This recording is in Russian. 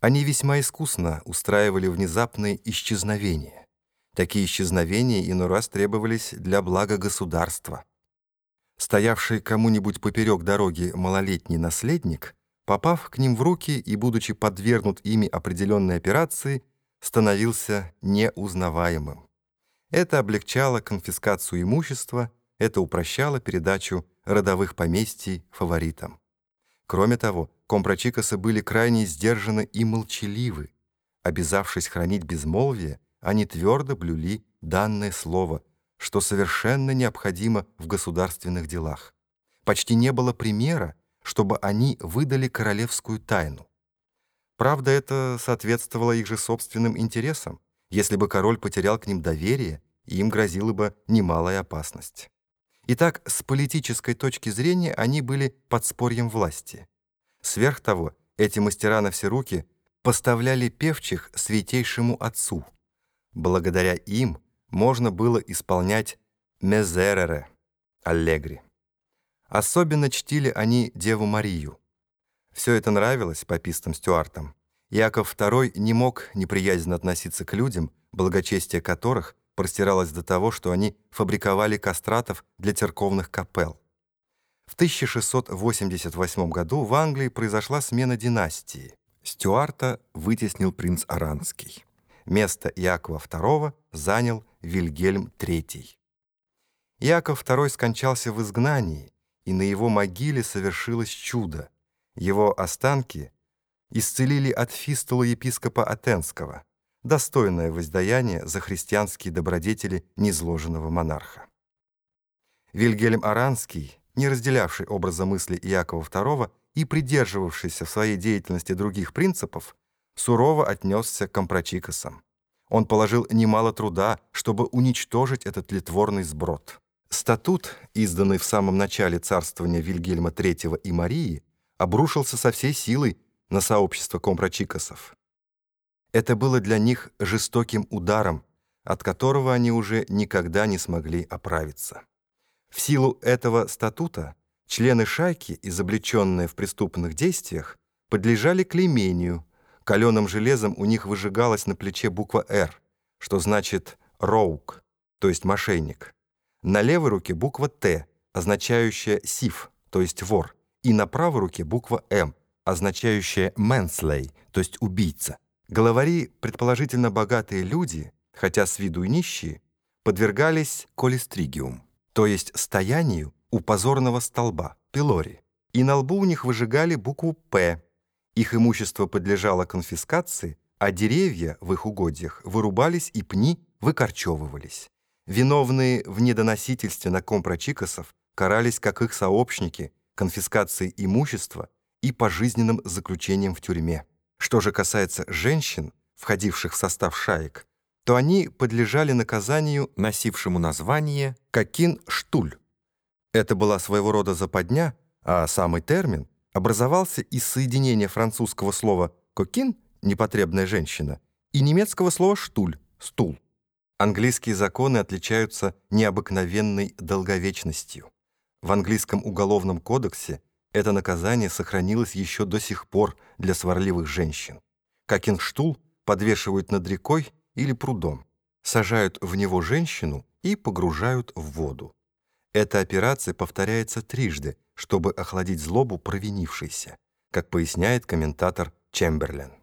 Они весьма искусно устраивали внезапные исчезновения. Такие исчезновения иной раз требовались для блага государства. Стоявший кому-нибудь поперек дороги малолетний наследник, попав к ним в руки и будучи подвергнут ими определенной операции, становился неузнаваемым. Это облегчало конфискацию имущества, это упрощало передачу родовых поместий фаворитам. Кроме того, компрочикосы были крайне сдержаны и молчаливы. Обязавшись хранить безмолвие, они твердо блюли данное слово, что совершенно необходимо в государственных делах. Почти не было примера, чтобы они выдали королевскую тайну. Правда, это соответствовало их же собственным интересам. Если бы король потерял к ним доверие, им грозила бы немалая опасность. Итак, с политической точки зрения они были подспорьем власти. Сверх того, эти мастера на все руки поставляли певчих святейшему отцу. Благодаря им можно было исполнять «мезерере» — «аллегри». Особенно чтили они Деву Марию. Все это нравилось папистам Стюартам. Яков II не мог неприязненно относиться к людям, благочестие которых простиралось до того, что они фабриковали кастратов для церковных капел. В 1688 году в Англии произошла смена династии. Стюарта вытеснил принц Аранский. Место Якова II занял Вильгельм III. Яков II скончался в изгнании, и на его могиле совершилось чудо. Его останки исцелили от фистулы епископа Атенского, достойное воздаяние за христианские добродетели незложенного монарха. Вильгельм Аранский, не разделявший образа мысли Иакова II и придерживавшийся в своей деятельности других принципов, сурово отнесся к компрочикосам. Он положил немало труда, чтобы уничтожить этот литворный сброд. Статут, изданный в самом начале царствования Вильгельма III и Марии, обрушился со всей силой на сообщество компрочикосов. Это было для них жестоким ударом, от которого они уже никогда не смогли оправиться. В силу этого статута члены шайки, изобличенные в преступных действиях, подлежали клеймению. Каленым железом у них выжигалась на плече буква «Р», что значит «роук», то есть «мошенник». На левой руке буква «Т», означающая «сиф», то есть «вор», и на правой руке буква «М», означающая «менслей», то есть «убийца». Главари, предположительно богатые люди, хотя с виду и нищие, подвергались колестригиум, то есть стоянию у позорного столба, пилори, и на лбу у них выжигали букву «П». Их имущество подлежало конфискации, а деревья в их угодьях вырубались и пни выкорчевывались. Виновные в недоносительстве на компрочикосов карались как их сообщники конфискацией имущества и пожизненным заключением в тюрьме. Что же касается женщин, входивших в состав шаек, то они подлежали наказанию, носившему название «какин-штуль». Это была своего рода западня, а самый термин образовался из соединения французского слова «кокин» — непотребная женщина, и немецкого слова «штуль» — стул. Английские законы отличаются необыкновенной долговечностью. В английском уголовном кодексе это наказание сохранилось еще до сих пор для сварливых женщин. Какинштул подвешивают над рекой или прудом, сажают в него женщину и погружают в воду. Эта операция повторяется трижды, чтобы охладить злобу провинившейся, как поясняет комментатор Чемберлен.